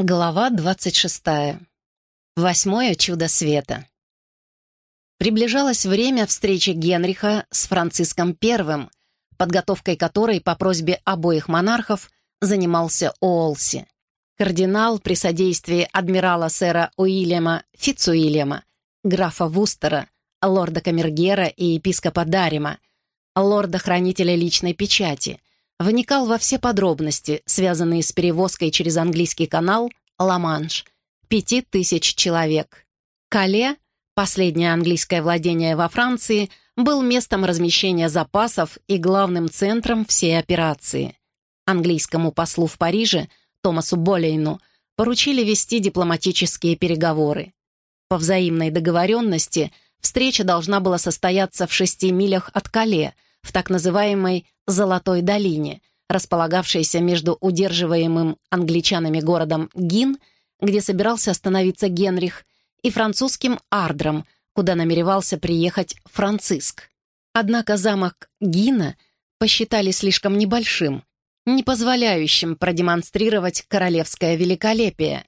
Глава 26. Восьмое чудо света. Приближалось время встречи Генриха с Франциском I, подготовкой которой по просьбе обоих монархов занимался Уолси. Кардинал при содействии адмирала сэра Уильяма Фицуильяма, графа Вустера, лорда Камергера и епископа Дарима, лорда-хранителя личной печати, вникал во все подробности, связанные с перевозкой через английский канал Ла-Манш, пяти тысяч человек. Кале, последнее английское владение во Франции, был местом размещения запасов и главным центром всей операции. Английскому послу в Париже, Томасу Болейну, поручили вести дипломатические переговоры. По взаимной договоренности встреча должна была состояться в шести милях от Кале – в так называемой «Золотой долине», располагавшейся между удерживаемым англичанами городом Гин, где собирался остановиться Генрих, и французским Ардром, куда намеревался приехать Франциск. Однако замок Гина посчитали слишком небольшим, не позволяющим продемонстрировать королевское великолепие,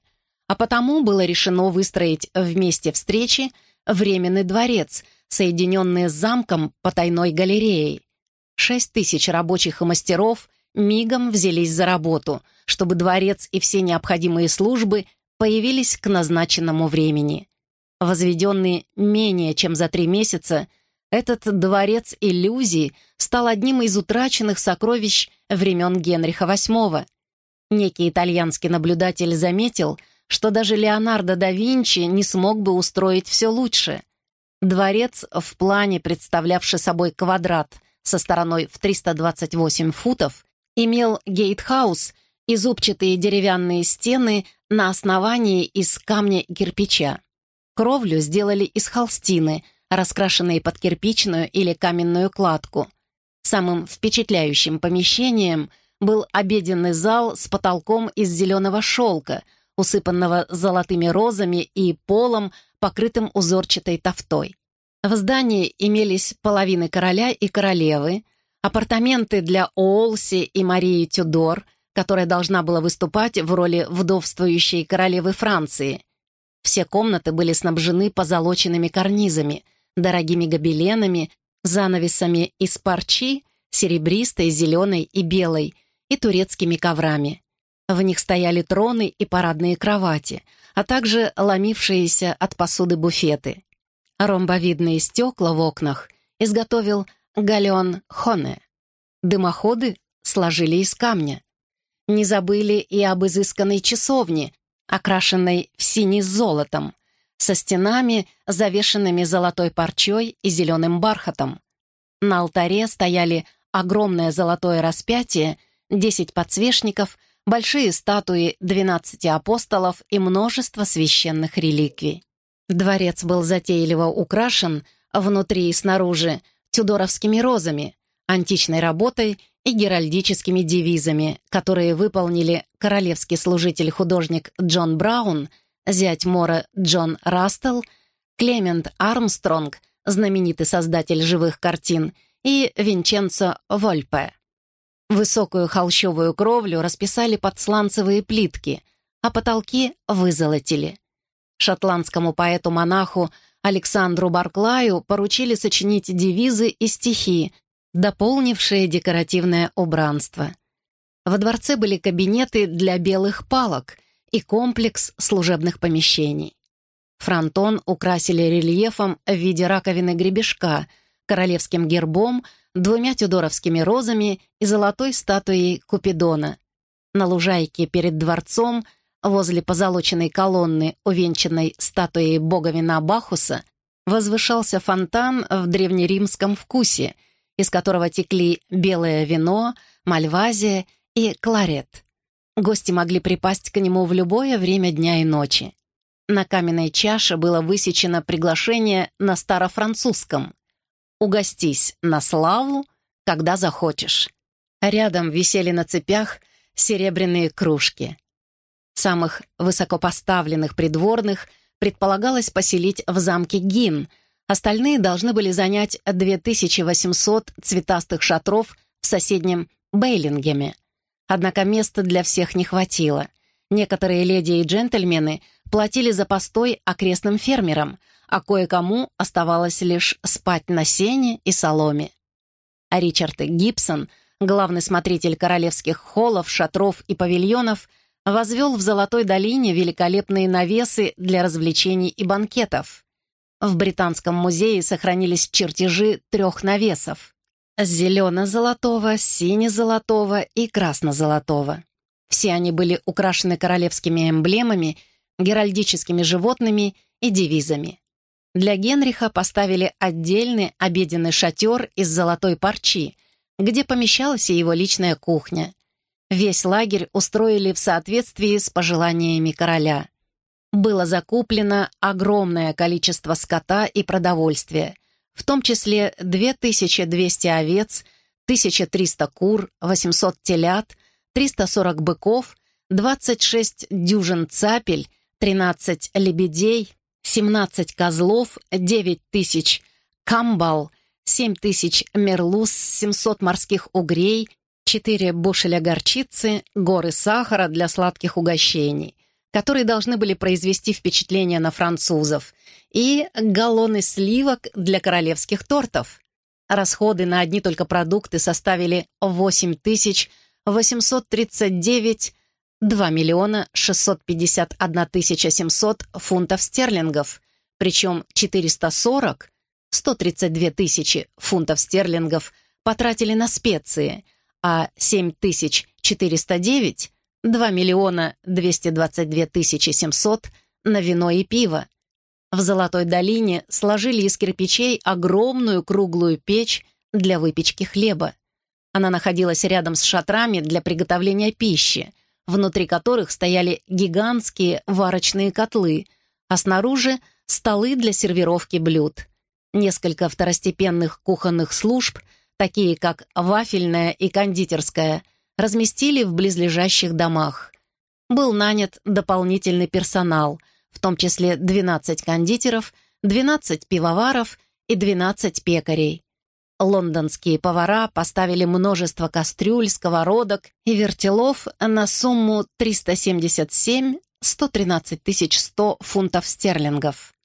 а потому было решено выстроить в месте встречи временный дворец, соединенный с замком потайной галереей. Шесть тысяч рабочих и мастеров мигом взялись за работу, чтобы дворец и все необходимые службы появились к назначенному времени. Возведенный менее чем за три месяца, этот дворец иллюзий стал одним из утраченных сокровищ времен Генриха VIII. Некий итальянский наблюдатель заметил, что даже Леонардо да Винчи не смог бы устроить все лучше. Дворец, в плане представлявший собой квадрат со стороной в 328 футов, имел гейтхаус и зубчатые деревянные стены на основании из камня и кирпича. Кровлю сделали из холстины, раскрашенной под кирпичную или каменную кладку. Самым впечатляющим помещением был обеденный зал с потолком из зеленого шелка, усыпанного золотыми розами и полом, покрытым узорчатой тофтой. В здании имелись половины короля и королевы, апартаменты для Оолси и Марии Тюдор, которая должна была выступать в роли вдовствующей королевы Франции. Все комнаты были снабжены позолоченными карнизами, дорогими гобеленами, занавесами из парчи, серебристой, зеленой и белой, и турецкими коврами. В них стояли троны и парадные кровати, а также ломившиеся от посуды буфеты. Ромбовидные стекла в окнах изготовил Галеон Хоне. Дымоходы сложили из камня. Не забыли и об изысканной часовне, окрашенной в синий с золотом, со стенами, завешенными золотой парчой и зеленым бархатом. На алтаре стояли огромное золотое распятие, десять подсвечников, большие статуи двенадцати апостолов и множество священных реликвий. Дворец был затейливо украшен внутри и снаружи тюдоровскими розами, античной работой и геральдическими девизами, которые выполнили королевский служитель-художник Джон Браун, зять Мора Джон Растел, Клемент Армстронг, знаменитый создатель живых картин, и Винченцо Вольпе. Высокую холщовую кровлю расписали под сланцевые плитки, а потолки вызолотили. Шотландскому поэту-монаху Александру Барклаю поручили сочинить девизы и стихи, дополнившие декоративное убранство. Во дворце были кабинеты для белых палок и комплекс служебных помещений. Фронтон украсили рельефом в виде раковины гребешка, королевским гербом, двумя тюдоровскими розами и золотой статуей Купидона. На лужайке перед дворцом – Возле позолоченной колонны, увенчанной статуей бога вина Бахуса, возвышался фонтан в древнеримском вкусе, из которого текли белое вино, мальвазия и кларет. Гости могли припасть к нему в любое время дня и ночи. На каменной чаше было высечено приглашение на старофранцузском «Угостись на славу, когда захочешь». Рядом висели на цепях серебряные кружки. Самых высокопоставленных придворных предполагалось поселить в замке Гин, остальные должны были занять 2800 цветастых шатров в соседнем Бейлингеме. Однако места для всех не хватило. Некоторые леди и джентльмены платили за постой окрестным фермерам, а кое-кому оставалось лишь спать на сене и соломе. А Ричард Гибсон, главный смотритель королевских холлов, шатров и павильонов, возвел в Золотой долине великолепные навесы для развлечений и банкетов. В Британском музее сохранились чертежи трех навесов — зелено-золотого, сине-золотого и красно-золотого. Все они были украшены королевскими эмблемами, геральдическими животными и девизами. Для Генриха поставили отдельный обеденный шатер из золотой парчи, где помещалась и его личная кухня. Весь лагерь устроили в соответствии с пожеланиями короля. Было закуплено огромное количество скота и продовольствия, в том числе 2200 овец, 1300 кур, 800 телят, 340 быков, 26 дюжин цапель, 13 лебедей, 17 козлов, 9 тысяч камбал, 7 тысяч мерлуз, 700 морских угрей, 4 бушеля горчицы, горы сахара для сладких угощений, которые должны были произвести впечатление на французов, и галлоны сливок для королевских тортов. Расходы на одни только продукты составили 8 тысяч 839 2 миллиона 651 тысяча 700 фунтов стерлингов, причем 440 132 тысячи фунтов стерлингов потратили на специи, а 7409 2 миллиона 222 тысячи 700 на вино и пиво. В Золотой долине сложили из кирпичей огромную круглую печь для выпечки хлеба. Она находилась рядом с шатрами для приготовления пищи, внутри которых стояли гигантские варочные котлы, а снаружи — столы для сервировки блюд. Несколько второстепенных кухонных служб, такие как вафельная и кондитерская, разместили в близлежащих домах. Был нанят дополнительный персонал, в том числе 12 кондитеров, 12 пивоваров и 12 пекарей. Лондонские повара поставили множество кастрюль, сковородок и вертелов на сумму 377 113 100 фунтов стерлингов.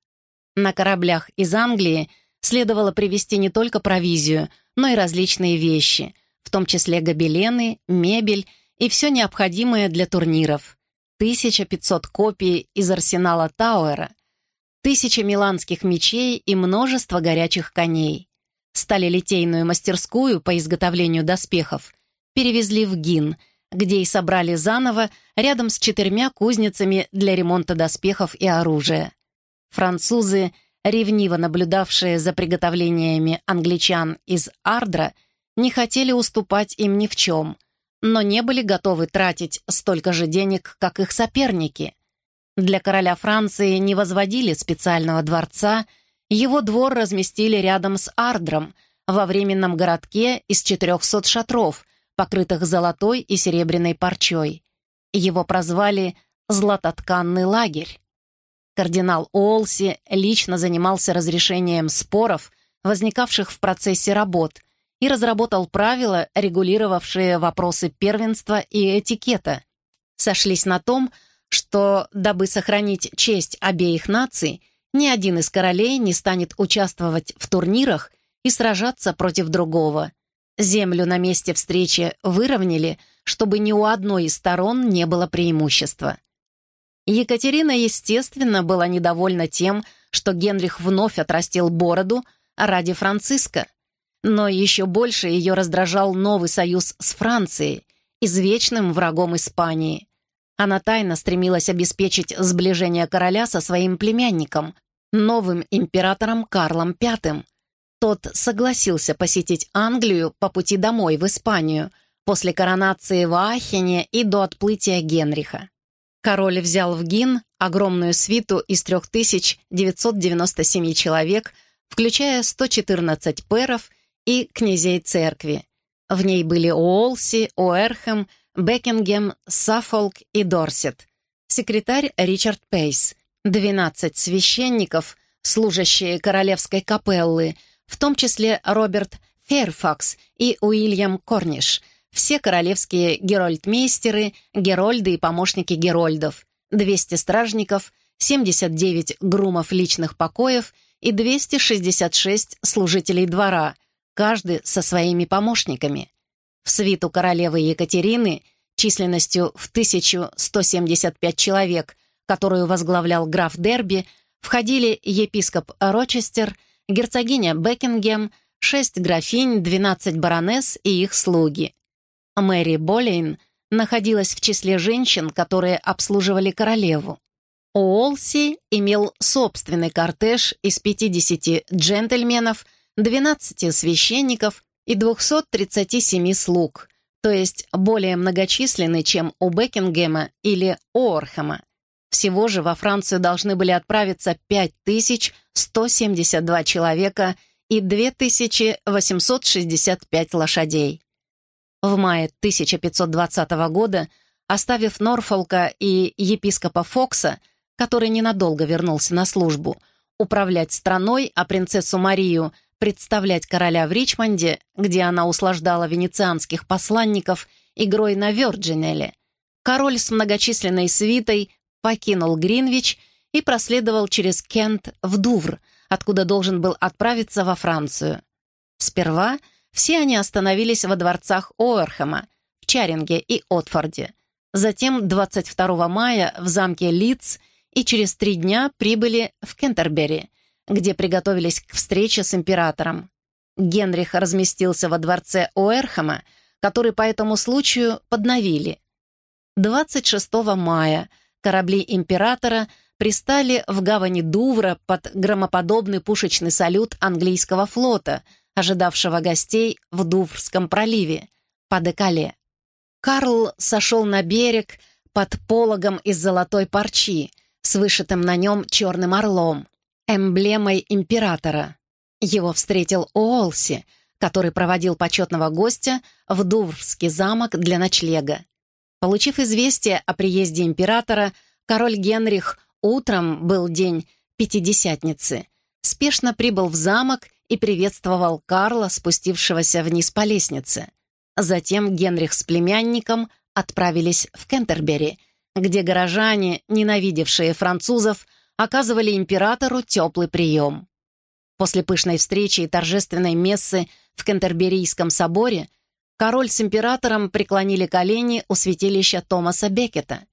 На кораблях из Англии следовало привезти не только провизию, но и различные вещи, в том числе гобелены, мебель и все необходимое для турниров. 1500 копий из арсенала Тауэра, тысяча миланских мечей и множество горячих коней сталелитейную мастерскую по изготовлению доспехов перевезли в Гин, где и собрали заново рядом с четырьмя кузницами для ремонта доспехов и оружия. Французы, ревниво наблюдавшие за приготовлениями англичан из Ардра, не хотели уступать им ни в чем, но не были готовы тратить столько же денег, как их соперники. Для короля Франции не возводили специального дворца – его двор разместили рядом с Ардром, во временном городке из 400 шатров, покрытых золотой и серебряной парчой. Его прозвали «Златотканный лагерь». Кардинал Олси лично занимался разрешением споров, возникавших в процессе работ, и разработал правила, регулировавшие вопросы первенства и этикета. Сошлись на том, что, дабы сохранить честь обеих наций, ни один из королей не станет участвовать в турнирах и сражаться против другого. Землю на месте встречи выровняли, чтобы ни у одной из сторон не было преимущества. Екатерина, естественно, была недовольна тем, что Генрих вновь отрастил бороду ради Франциска. Но еще больше ее раздражал новый союз с Францией, извечным врагом Испании. Она тайно стремилась обеспечить сближение короля со своим племянником, новым императором Карлом V. Тот согласился посетить Англию по пути домой в Испанию после коронации в Аахене и до отплытия Генриха. Король взял в Гин огромную свиту из 3997 человек, включая 114 пэров и князей церкви. В ней были Уолси, Уэрхэм, Бекингем, Саффолк и Дорсет. Секретарь Ричард Пейс — 12 священников, служащие королевской капеллы, в том числе Роберт Ферфакс и Уильям Корниш, все королевские герольдмейстеры, герольды и помощники герольдов, 200 стражников, 79 грумов личных покоев и 266 служителей двора, каждый со своими помощниками. В свиту королевы Екатерины численностью в 1175 человек, которую возглавлял граф Дерби, входили епископ Рочестер, герцогиня Бекингем, шесть графинь, 12 баронесс и их слуги. Мэри Болейн находилась в числе женщин, которые обслуживали королеву. Уолси имел собственный кортеж из 50 джентльменов, 12 священников и 237 слуг, то есть более многочисленный, чем у Бекингема или Орхема. Всего же во Францию должны были отправиться 5172 человека и 2865 лошадей. В мае 1520 года, оставив Норфолка и епископа Фокса, который ненадолго вернулся на службу, управлять страной, а принцессу Марию представлять короля в Ричмонде, где она услаждала венецианских посланников игрой на Вёрджинеле, король с многочисленной свитой покинул Гринвич и проследовал через Кент в Дувр, откуда должен был отправиться во Францию. Сперва – все они остановились во дворцах Оэрхэма, в Чаринге и Отфорде. Затем 22 мая в замке Лидс и через три дня прибыли в Кентербери, где приготовились к встрече с императором. Генрих разместился во дворце Оэрхэма, который по этому случаю подновили. 26 мая корабли императора пристали в гавани Дувра под громоподобный пушечный салют английского флота — ожидавшего гостей в Дуврском проливе, по Декале. Карл сошел на берег под пологом из золотой парчи с вышитым на нем черным орлом, эмблемой императора. Его встретил Уолси, который проводил почетного гостя в Дуврский замок для ночлега. Получив известие о приезде императора, король Генрих утром был день Пятидесятницы, спешно прибыл в замок и приветствовал Карла, спустившегося вниз по лестнице. Затем Генрих с племянником отправились в Кентербери, где горожане, ненавидевшие французов, оказывали императору теплый прием. После пышной встречи и торжественной мессы в Кентерберийском соборе король с императором преклонили колени у святилища Томаса Бекета.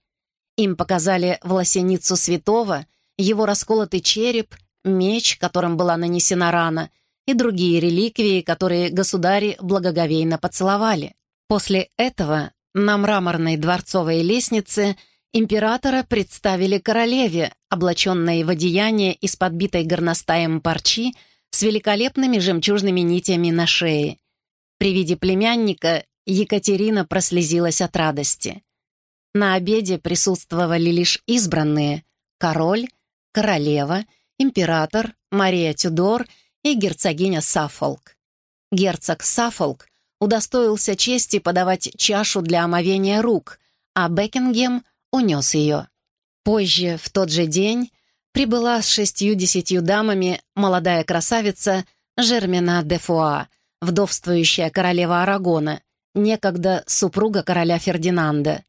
Им показали власеницу святого, его расколотый череп, меч, которым была нанесена рана — и другие реликвии, которые государи благоговейно поцеловали. После этого на мраморной дворцовой лестнице императора представили королеве, облаченной в одеяние из подбитой горностаем парчи с великолепными жемчужными нитями на шее. При виде племянника Екатерина прослезилась от радости. На обеде присутствовали лишь избранные — король, королева, император, Мария Тюдор — и герцогиня Саффолк. Герцог Саффолк удостоился чести подавать чашу для омовения рук, а Бекингем унес ее. Позже, в тот же день, прибыла с шестью-десятью дамами молодая красавица Жермена де Фуа, вдовствующая королева Арагона, некогда супруга короля Фердинанда.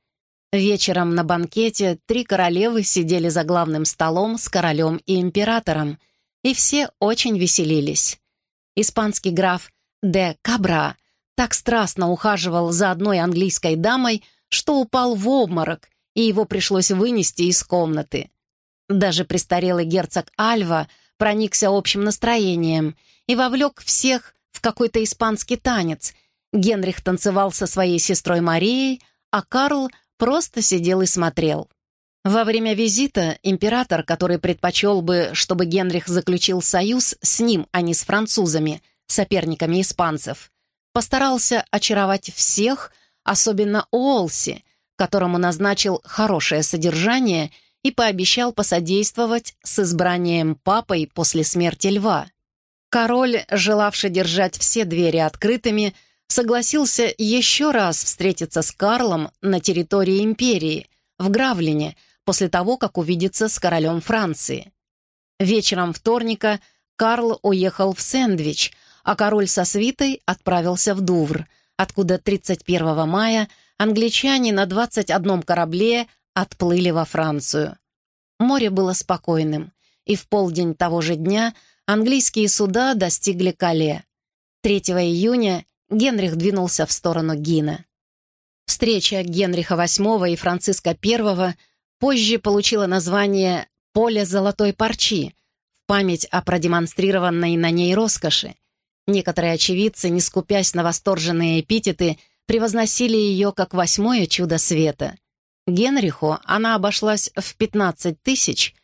Вечером на банкете три королевы сидели за главным столом с королем и императором — и все очень веселились. Испанский граф де Кабра так страстно ухаживал за одной английской дамой, что упал в обморок, и его пришлось вынести из комнаты. Даже престарелый герцог Альва проникся общим настроением и вовлек всех в какой-то испанский танец. Генрих танцевал со своей сестрой Марией, а Карл просто сидел и смотрел. Во время визита император, который предпочел бы, чтобы Генрих заключил союз с ним, а не с французами, соперниками испанцев, постарался очаровать всех, особенно Уолси, которому назначил хорошее содержание и пообещал посодействовать с избранием папой после смерти льва. Король, желавший держать все двери открытыми, согласился еще раз встретиться с Карлом на территории империи, в Гравлине, после того, как увидится с королем Франции. Вечером вторника Карл уехал в Сэндвич, а король со свитой отправился в Дувр, откуда 31 мая англичане на 21 корабле отплыли во Францию. Море было спокойным, и в полдень того же дня английские суда достигли Кале. 3 июня Генрих двинулся в сторону Гина. Встреча Генриха VIII и Франциска I позже получила название «Поле золотой парчи» в память о продемонстрированной на ней роскоши. Некоторые очевидцы, не скупясь на восторженные эпитеты, превозносили ее как восьмое чудо света. Генриху она обошлась в 15 тысяч,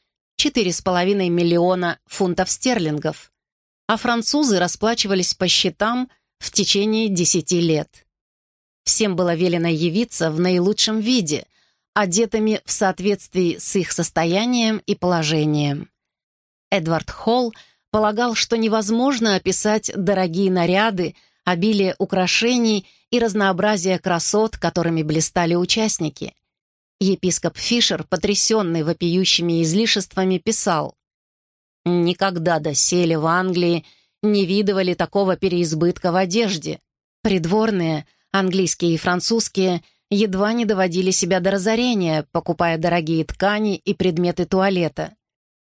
4,5 миллиона фунтов стерлингов, а французы расплачивались по счетам в течение 10 лет. Всем было велено явиться в наилучшем виде, одетыми в соответствии с их состоянием и положением. Эдвард Холл полагал, что невозможно описать дорогие наряды, обилие украшений и разнообразие красот, которыми блистали участники. Епископ Фишер, потрясенный вопиющими излишествами, писал «Никогда доселе в Англии не видывали такого переизбытка в одежде. Придворные, английские и французские, едва не доводили себя до разорения, покупая дорогие ткани и предметы туалета.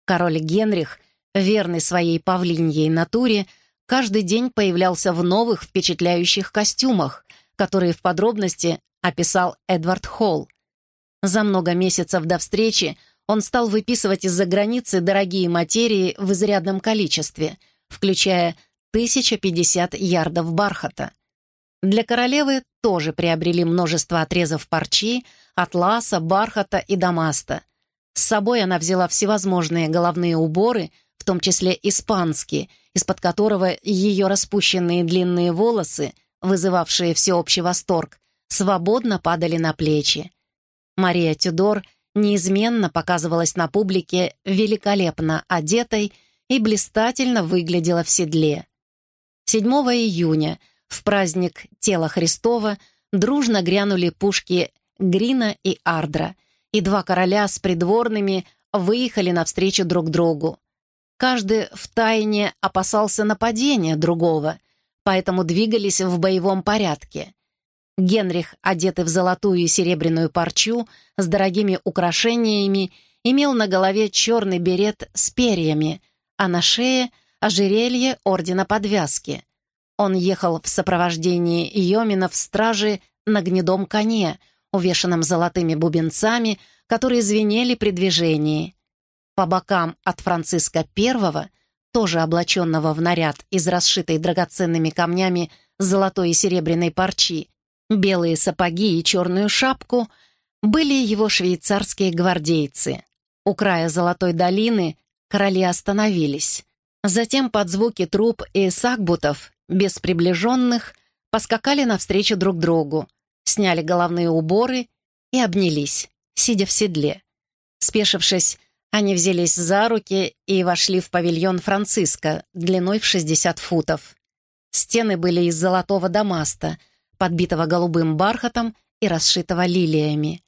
Король Генрих, верный своей павлиньей натуре, каждый день появлялся в новых впечатляющих костюмах, которые в подробности описал Эдвард Холл. За много месяцев до встречи он стал выписывать из-за границы дорогие материи в изрядном количестве, включая 1050 ярдов бархата. Для королевы тоже приобрели множество отрезов парчи, атласа, бархата и дамаста. С собой она взяла всевозможные головные уборы, в том числе испанские, из-под которого ее распущенные длинные волосы, вызывавшие всеобщий восторг, свободно падали на плечи. Мария Тюдор неизменно показывалась на публике великолепно одетой и блистательно выглядела в седле. 7 июня, в праздник Тела Христова, дружно грянули пушки Грина и Ардра, и два короля с придворными выехали навстречу друг другу. Каждый втайне опасался нападения другого, поэтому двигались в боевом порядке. Генрих, одетый в золотую и серебряную парчу, с дорогими украшениями, имел на голове черный берет с перьями, а на шее — ожерелье ордена подвязки. Он ехал в сопровождении йоминов стражи на гнедом коне, увешанном золотыми бубенцами, которые звенели при движении. По бокам от Франциска I, тоже облаченного в наряд из расшитой драгоценными камнями золотой и серебряной парчи, белые сапоги и черную шапку были его швейцарские гвардейцы. У края Золотой долины короли остановились. Затем под звуки труп и сакбутов, без приближенных, поскакали навстречу друг другу, сняли головные уборы и обнялись, сидя в седле. Спешившись, они взялись за руки и вошли в павильон Франциска длиной в 60 футов. Стены были из золотого дамаста — подбитого голубым бархатом и расшитого лилиями.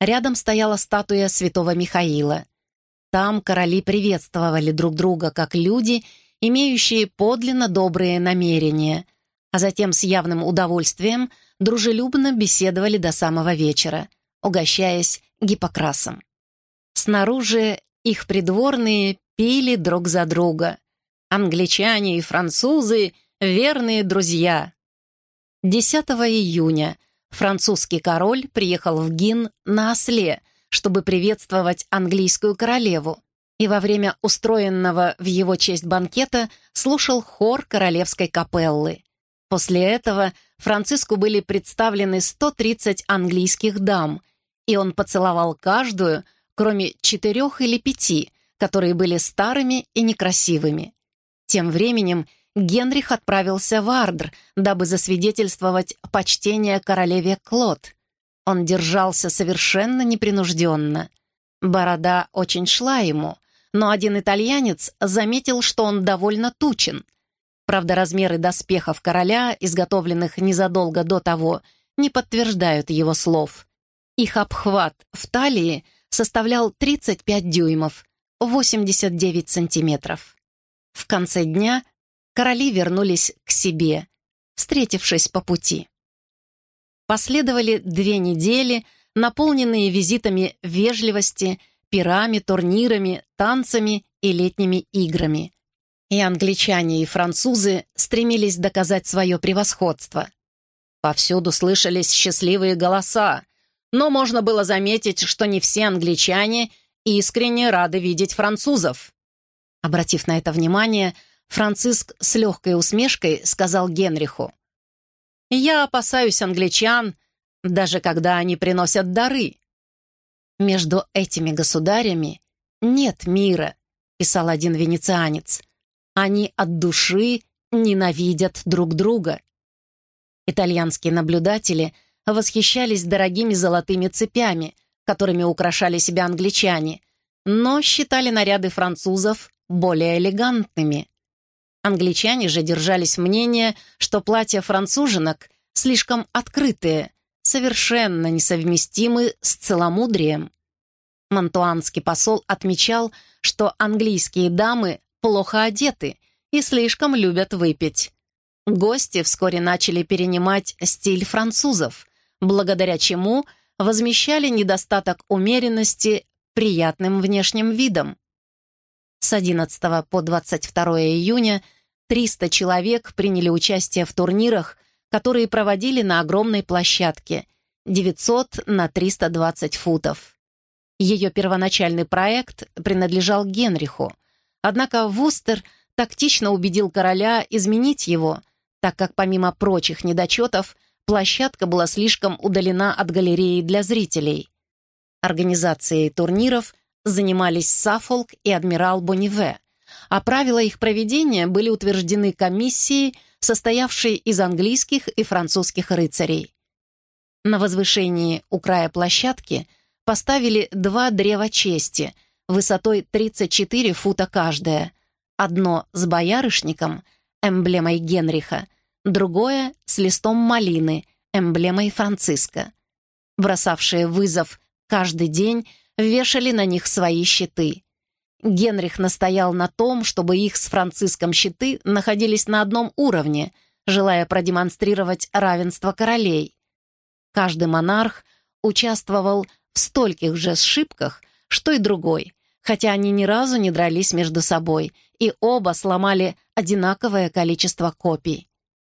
Рядом стояла статуя святого Михаила. Там короли приветствовали друг друга как люди, имеющие подлинно добрые намерения, а затем с явным удовольствием дружелюбно беседовали до самого вечера, угощаясь гипокрасом. Снаружи их придворные пили друг за друга. Англичане и французы — верные друзья, 10 июня французский король приехал в Гин на осле, чтобы приветствовать английскую королеву, и во время устроенного в его честь банкета слушал хор королевской капеллы. После этого Франциску были представлены 130 английских дам, и он поцеловал каждую, кроме четырех или пяти, которые были старыми и некрасивыми. Тем временем Генрих отправился в Ардр, дабы засвидетельствовать почтение королеве Клод. Он держался совершенно непринужденно. Борода очень шла ему, но один итальянец заметил, что он довольно тучен. Правда, размеры доспехов короля, изготовленных незадолго до того, не подтверждают его слов. Их обхват в талии составлял 35 дюймов, 89 сантиметров. В конце дня короли вернулись к себе, встретившись по пути. Последовали две недели, наполненные визитами вежливости, пирами, турнирами, танцами и летними играми. И англичане, и французы стремились доказать свое превосходство. Повсюду слышались счастливые голоса, но можно было заметить, что не все англичане искренне рады видеть французов. Обратив на это внимание, Франциск с легкой усмешкой сказал Генриху, «Я опасаюсь англичан, даже когда они приносят дары. Между этими государями нет мира», писал один венецианец. «Они от души ненавидят друг друга». Итальянские наблюдатели восхищались дорогими золотыми цепями, которыми украшали себя англичане, но считали наряды французов более элегантными. Англичане же держались мнения, что платья француженок слишком открытые, совершенно несовместимы с целомудрием. Мантуанский посол отмечал, что английские дамы плохо одеты и слишком любят выпить. Гости вскоре начали перенимать стиль французов, благодаря чему возмещали недостаток умеренности приятным внешним видом. С 11 по 22 июня 300 человек приняли участие в турнирах, которые проводили на огромной площадке 900 на 320 футов. Ее первоначальный проект принадлежал Генриху, однако Вустер тактично убедил короля изменить его, так как помимо прочих недочетов площадка была слишком удалена от галереи для зрителей. Организацией турниров занимались Саффолк и адмирал Бониве, а правила их проведения были утверждены комиссией, состоявшей из английских и французских рыцарей. На возвышении у края площадки поставили два древа чести высотой 34 фута каждое, одно с боярышником, эмблемой Генриха, другое с листом малины, эмблемой Франциска. Бросавшие вызов каждый день вешали на них свои щиты. Генрих настоял на том, чтобы их с Франциском щиты находились на одном уровне, желая продемонстрировать равенство королей. Каждый монарх участвовал в стольких же сшибках, что и другой, хотя они ни разу не дрались между собой, и оба сломали одинаковое количество копий.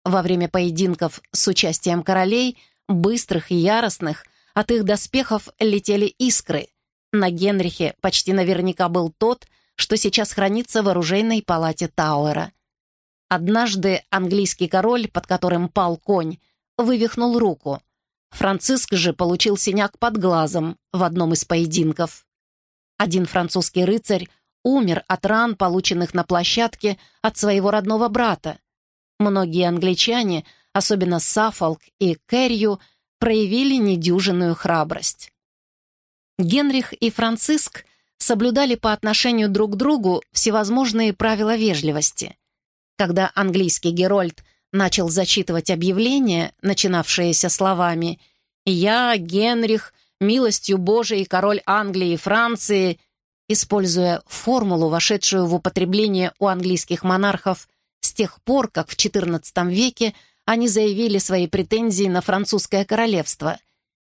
Во время поединков с участием королей, быстрых и яростных, от их доспехов летели искры. На Генрихе почти наверняка был тот, что сейчас хранится в оружейной палате Тауэра. Однажды английский король, под которым пал конь, вывихнул руку. Франциск же получил синяк под глазом в одном из поединков. Один французский рыцарь умер от ран, полученных на площадке от своего родного брата. Многие англичане, особенно Саффолк и Кэррию, проявили недюжинную храбрость. Генрих и Франциск соблюдали по отношению друг к другу всевозможные правила вежливости. Когда английский Герольд начал зачитывать объявление, начинавшееся словами «Я, Генрих, милостью Божией король Англии и Франции», используя формулу, вошедшую в употребление у английских монархов с тех пор, как в XIV веке они заявили свои претензии на французское королевство.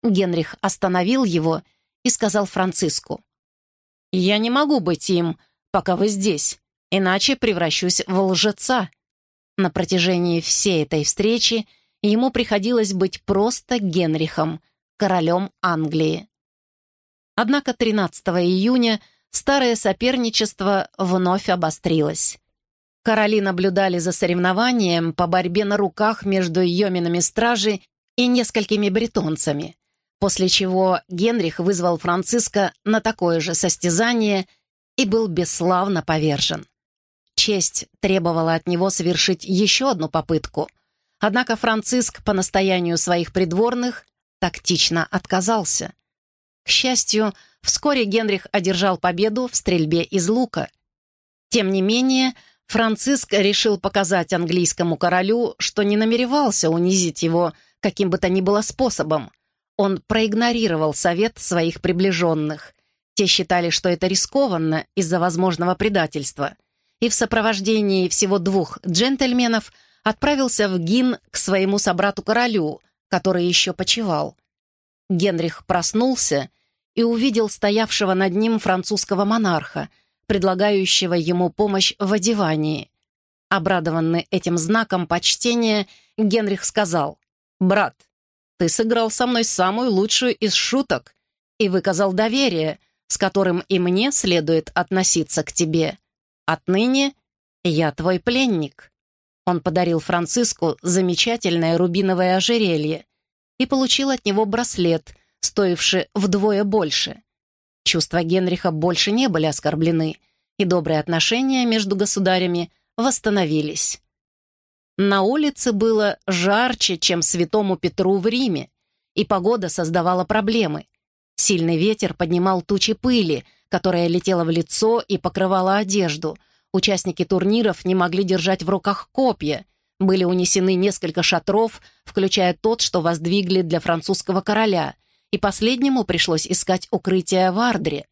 Генрих остановил его и сказал Франциску, «Я не могу быть им, пока вы здесь, иначе превращусь в лжеца». На протяжении всей этой встречи ему приходилось быть просто Генрихом, королем Англии. Однако 13 июня старое соперничество вновь обострилось. Короли наблюдали за соревнованием по борьбе на руках между йоминами стражи и несколькими бретонцами, после чего Генрих вызвал Франциска на такое же состязание и был бесславно повержен. Честь требовала от него совершить еще одну попытку, однако Франциск по настоянию своих придворных тактично отказался. К счастью, вскоре Генрих одержал победу в стрельбе из лука. Тем не менее, Франциск решил показать английскому королю, что не намеревался унизить его каким бы то ни было способом. Он проигнорировал совет своих приближенных. Те считали, что это рискованно из-за возможного предательства. И в сопровождении всего двух джентльменов отправился в Гин к своему собрату-королю, который еще почевал. Генрих проснулся и увидел стоявшего над ним французского монарха, предлагающего ему помощь в одевании. Обрадованный этим знаком почтения, Генрих сказал, «Брат, ты сыграл со мной самую лучшую из шуток и выказал доверие, с которым и мне следует относиться к тебе. Отныне я твой пленник». Он подарил Франциску замечательное рубиновое ожерелье и получил от него браслет, стоивший вдвое больше. Чувства Генриха больше не были оскорблены, и добрые отношения между государями восстановились. На улице было жарче, чем святому Петру в Риме, и погода создавала проблемы. Сильный ветер поднимал тучи пыли, которая летела в лицо и покрывала одежду. Участники турниров не могли держать в руках копья. Были унесены несколько шатров, включая тот, что воздвигли для французского короля, и последнему пришлось искать укрытие в Ардре.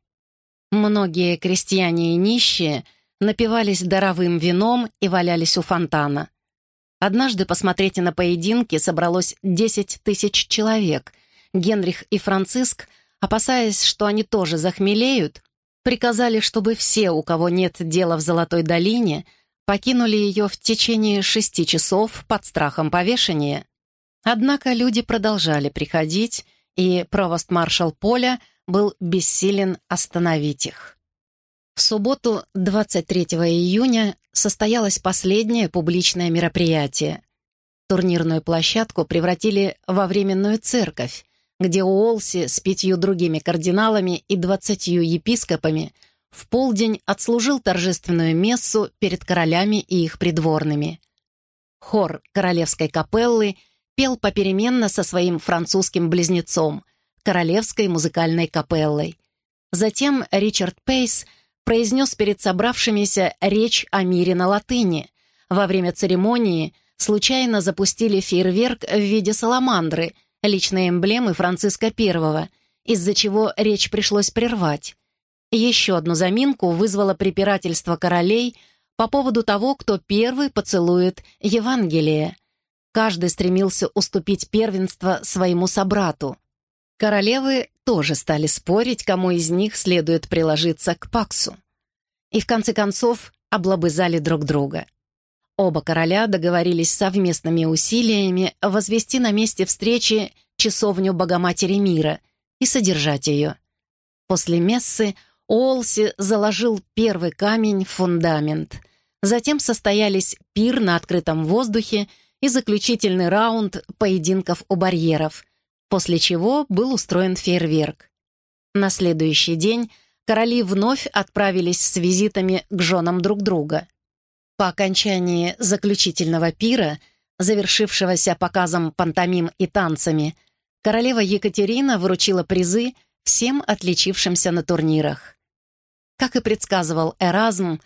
Многие крестьяне и нищие напивались даровым вином и валялись у фонтана. Однажды посмотреть на поединки собралось 10 тысяч человек. Генрих и Франциск, опасаясь, что они тоже захмелеют, приказали, чтобы все, у кого нет дела в Золотой долине, покинули ее в течение шести часов под страхом повешения. Однако люди продолжали приходить, и провост-маршал Поля был бессилен остановить их. В субботу, 23 июня, состоялось последнее публичное мероприятие. Турнирную площадку превратили во временную церковь, где Уолси с пятью другими кардиналами и двадцатью епископами в полдень отслужил торжественную мессу перед королями и их придворными. Хор королевской капеллы пел попеременно со своим французским близнецом, королевской музыкальной капеллой. Затем Ричард Пейс произнес перед собравшимися речь о мире на латыни. Во время церемонии случайно запустили фейерверк в виде саламандры — личной эмблемы Франциска I, из-за чего речь пришлось прервать. Еще одну заминку вызвало препирательство королей по поводу того, кто первый поцелует Евангелие. Каждый стремился уступить первенство своему собрату. Королевы тоже стали спорить, кому из них следует приложиться к Паксу. И в конце концов облобызали друг друга. Оба короля договорились совместными усилиями возвести на месте встречи часовню Богоматери мира и содержать ее. После мессы Олси заложил первый камень в фундамент. Затем состоялись пир на открытом воздухе и заключительный раунд поединков у барьеров, после чего был устроен фейерверк. На следующий день короли вновь отправились с визитами к женам друг друга — по окончании заключительного пира, завершившегося показом пантомим и танцами, королева Екатерина вручила призы всем отличившимся на турнирах. Как и предсказывал Эразм,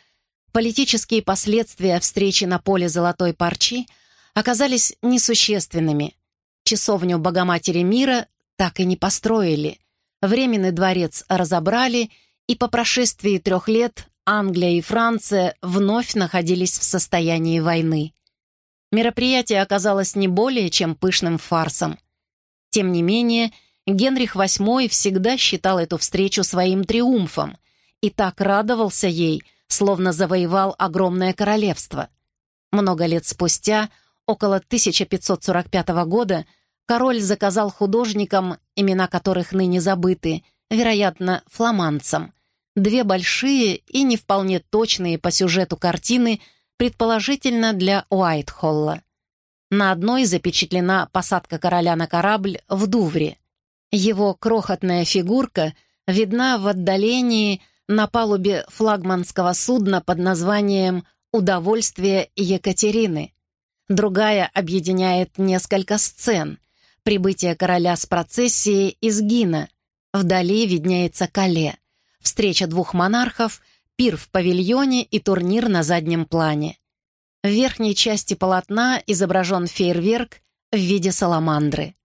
политические последствия встречи на поле Золотой Парчи оказались несущественными. Часовню Богоматери мира так и не построили. Временный дворец разобрали, и по прошествии трех лет Англия и Франция вновь находились в состоянии войны. Мероприятие оказалось не более чем пышным фарсом. Тем не менее, Генрих VIII всегда считал эту встречу своим триумфом и так радовался ей, словно завоевал огромное королевство. Много лет спустя, около 1545 года, король заказал художникам, имена которых ныне забыты, вероятно, фламандцам, две большие и не вполне точные по сюжету картины, предположительно для Уайтхолла. На одной запечатлена посадка короля на корабль в Дувре. Его крохотная фигурка видна в отдалении на палубе флагманского судна под названием «Удовольствие Екатерины». Другая объединяет несколько сцен. Прибытие короля с процессией из Гина. Вдали виднеется Кале встреча двух монархов, пир в павильоне и турнир на заднем плане. В верхней части полотна изображен фейерверк в виде саламандры.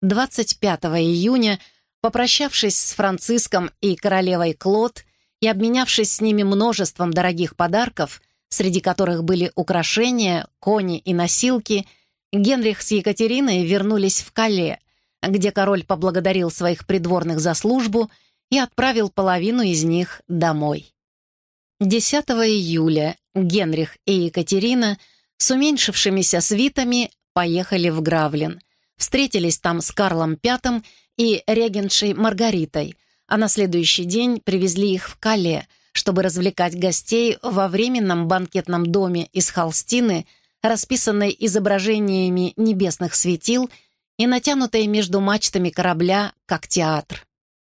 25 июня, попрощавшись с Франциском и королевой Клод и обменявшись с ними множеством дорогих подарков, среди которых были украшения, кони и носилки, Генрих с Екатериной вернулись в Кале, где король поблагодарил своих придворных за службу и отправил половину из них домой. 10 июля Генрих и Екатерина с уменьшившимися свитами поехали в Гравлин. Встретились там с Карлом V и регеншей Маргаритой, а на следующий день привезли их в Кале, чтобы развлекать гостей во временном банкетном доме из холстины, расписанной изображениями небесных светил и натянутой между мачтами корабля, как театр.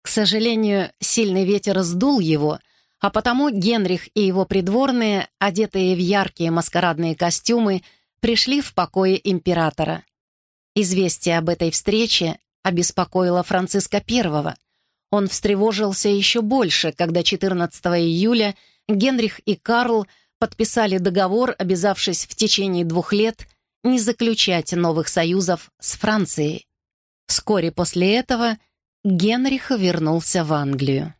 К сожалению, сильный ветер сдул его, а потому Генрих и его придворные, одетые в яркие маскарадные костюмы, пришли в покое императора. Известие об этой встрече обеспокоило Франциска I. Он встревожился еще больше, когда 14 июля Генрих и Карл подписали договор, обязавшись в течение двух лет не заключать новых союзов с Францией. Вскоре после этого Генрих вернулся в Англию.